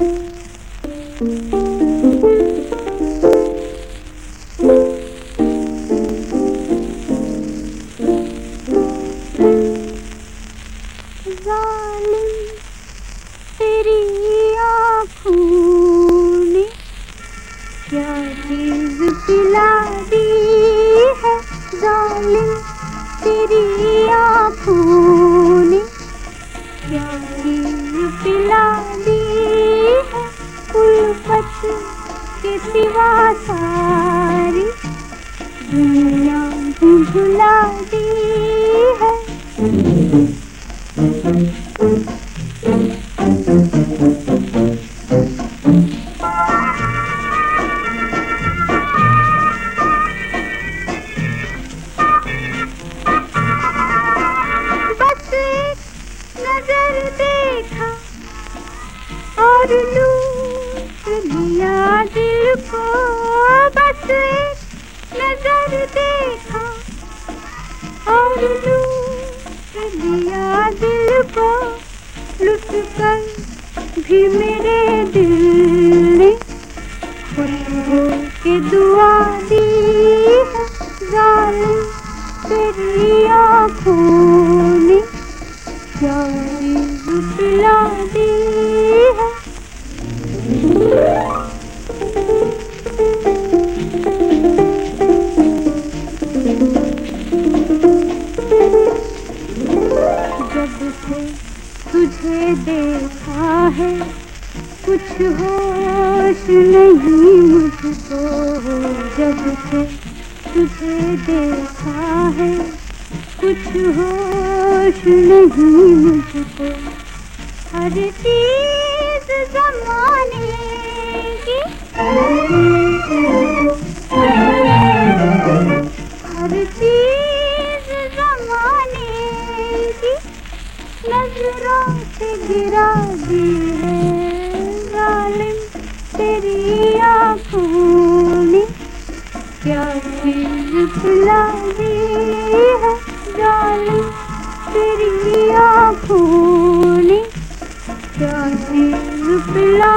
Música पथ के सिवा सारी दुनिया भी भुला दी है नज़र देखा और लू लिया दिल को बस नज़र देखा। और लूट लिया दिल को, लुट कर भी मेरे दिल ने। खुशबू के दुआ दी। तुझे देखा है, कुछ होश नहीं मुझको जब से। तुझे देखा है, कुछ होश नहीं मुझको। हर चीज़ जमाने की। नज़रों से गिरा दी है तेरी आँखों ने क्या चीज़ दी है? जालिम तेरी आँखों ने क्या चीज़ पिला